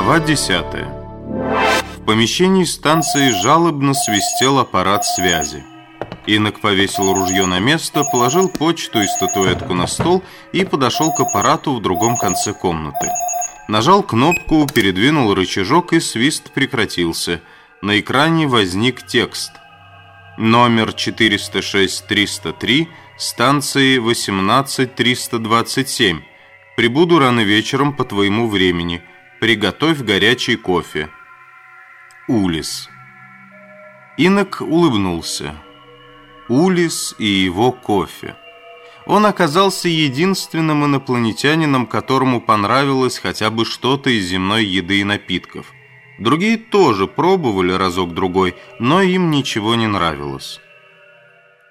Глава 10 В помещении станции жалобно свистел аппарат связи. Инок повесил ружье на место, положил почту и статуэтку на стол и подошел к аппарату в другом конце комнаты. Нажал кнопку, передвинул рычажок и свист прекратился. На экране возник текст. Номер 406-303, станции 18-327. Прибуду рано вечером по твоему времени. Приготовь горячий кофе. Улис. Инок улыбнулся. Улис и его кофе. Он оказался единственным инопланетянином, которому понравилось хотя бы что-то из земной еды и напитков. Другие тоже пробовали разок-другой, но им ничего не нравилось.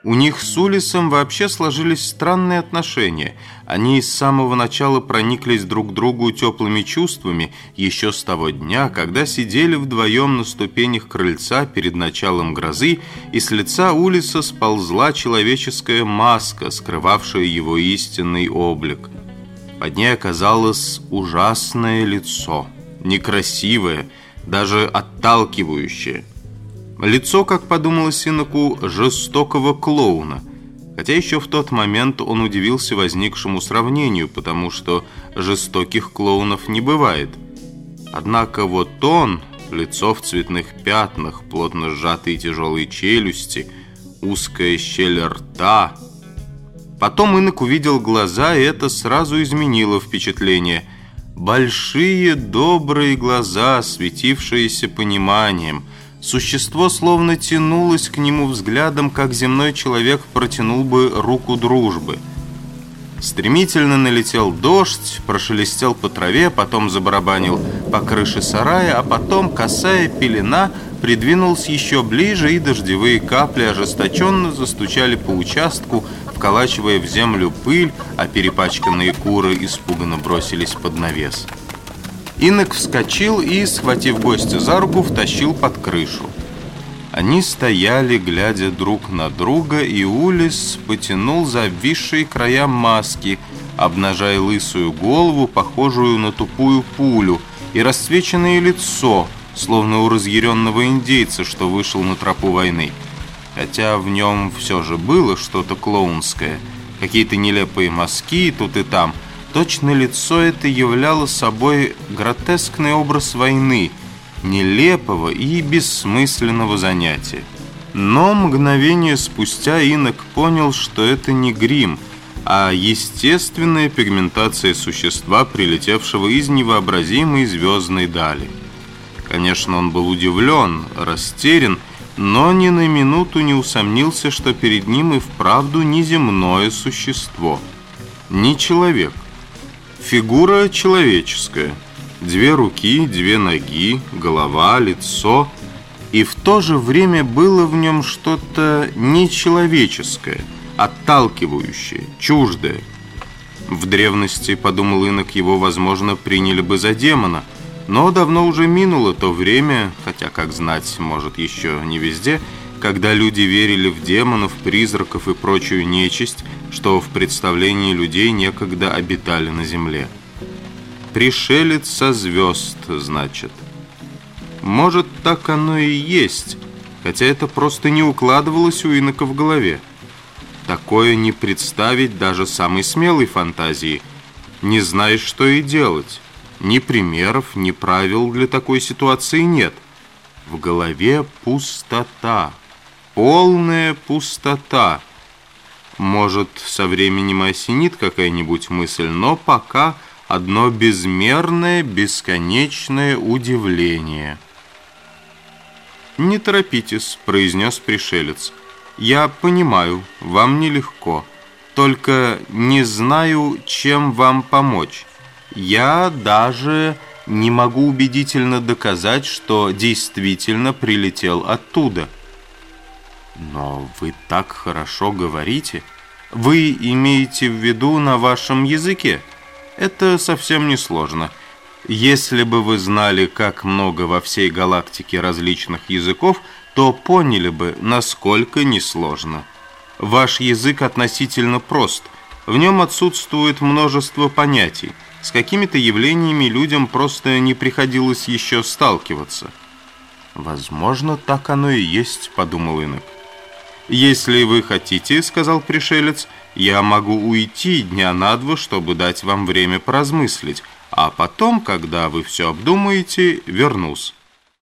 У них с Улисом вообще сложились странные отношения. Они с самого начала прониклись друг к другу теплыми чувствами еще с того дня, когда сидели вдвоем на ступенях крыльца перед началом грозы, и с лица Улиса сползла человеческая маска, скрывавшая его истинный облик. Под ней оказалось ужасное лицо, некрасивое, даже отталкивающее – Лицо, как подумалось Синоку, жестокого клоуна. Хотя еще в тот момент он удивился возникшему сравнению, потому что жестоких клоунов не бывает. Однако вот он, лицо в цветных пятнах, плотно сжатые тяжелые челюсти, узкая щель рта. Потом Инок увидел глаза, и это сразу изменило впечатление. Большие добрые глаза, светившиеся пониманием – Существо словно тянулось к нему взглядом, как земной человек протянул бы руку дружбы. Стремительно налетел дождь, прошелестел по траве, потом забарабанил по крыше сарая, а потом, касая пелена, придвинулся еще ближе, и дождевые капли ожесточенно застучали по участку, вколачивая в землю пыль, а перепачканные куры испуганно бросились под навес. Инок вскочил и, схватив гостя за руку, втащил под крышу. Они стояли, глядя друг на друга, и Улис потянул за обвисшие края маски, обнажая лысую голову, похожую на тупую пулю, и расцвеченное лицо, словно у разъяренного индейца, что вышел на тропу войны. Хотя в нем все же было что-то клоунское, какие-то нелепые мазки тут и там – Точно лицо это являло собой гротескный образ войны, нелепого и бессмысленного занятия. Но мгновение спустя Инок понял, что это не грим, а естественная пигментация существа, прилетевшего из невообразимой звездной дали. Конечно, он был удивлен, растерян, но ни на минуту не усомнился, что перед ним и вправду неземное существо, не человек – Фигура человеческая. Две руки, две ноги, голова, лицо. И в то же время было в нем что-то нечеловеческое, отталкивающее, чуждое. В древности, подумал инок, его, возможно, приняли бы за демона. Но давно уже минуло то время, хотя, как знать, может, еще не везде, когда люди верили в демонов, призраков и прочую нечисть, что в представлении людей некогда обитали на земле. Пришелец со звезд, значит. Может, так оно и есть, хотя это просто не укладывалось у инока в голове. Такое не представить даже самой смелой фантазии. Не знаешь, что и делать. Ни примеров, ни правил для такой ситуации нет. В голове пустота. Полная пустота. Может, со временем осенит какая-нибудь мысль, но пока одно безмерное, бесконечное удивление. «Не торопитесь», — произнес пришелец. «Я понимаю, вам нелегко, только не знаю, чем вам помочь. Я даже не могу убедительно доказать, что действительно прилетел оттуда». Но вы так хорошо говорите. Вы имеете в виду на вашем языке? Это совсем не сложно. Если бы вы знали, как много во всей галактике различных языков, то поняли бы, насколько несложно. Ваш язык относительно прост. В нем отсутствует множество понятий. С какими-то явлениями людям просто не приходилось еще сталкиваться. «Возможно, так оно и есть», — подумал инок. «Если вы хотите, — сказал пришелец, — я могу уйти дня на два, чтобы дать вам время поразмыслить, а потом, когда вы все обдумаете, вернусь».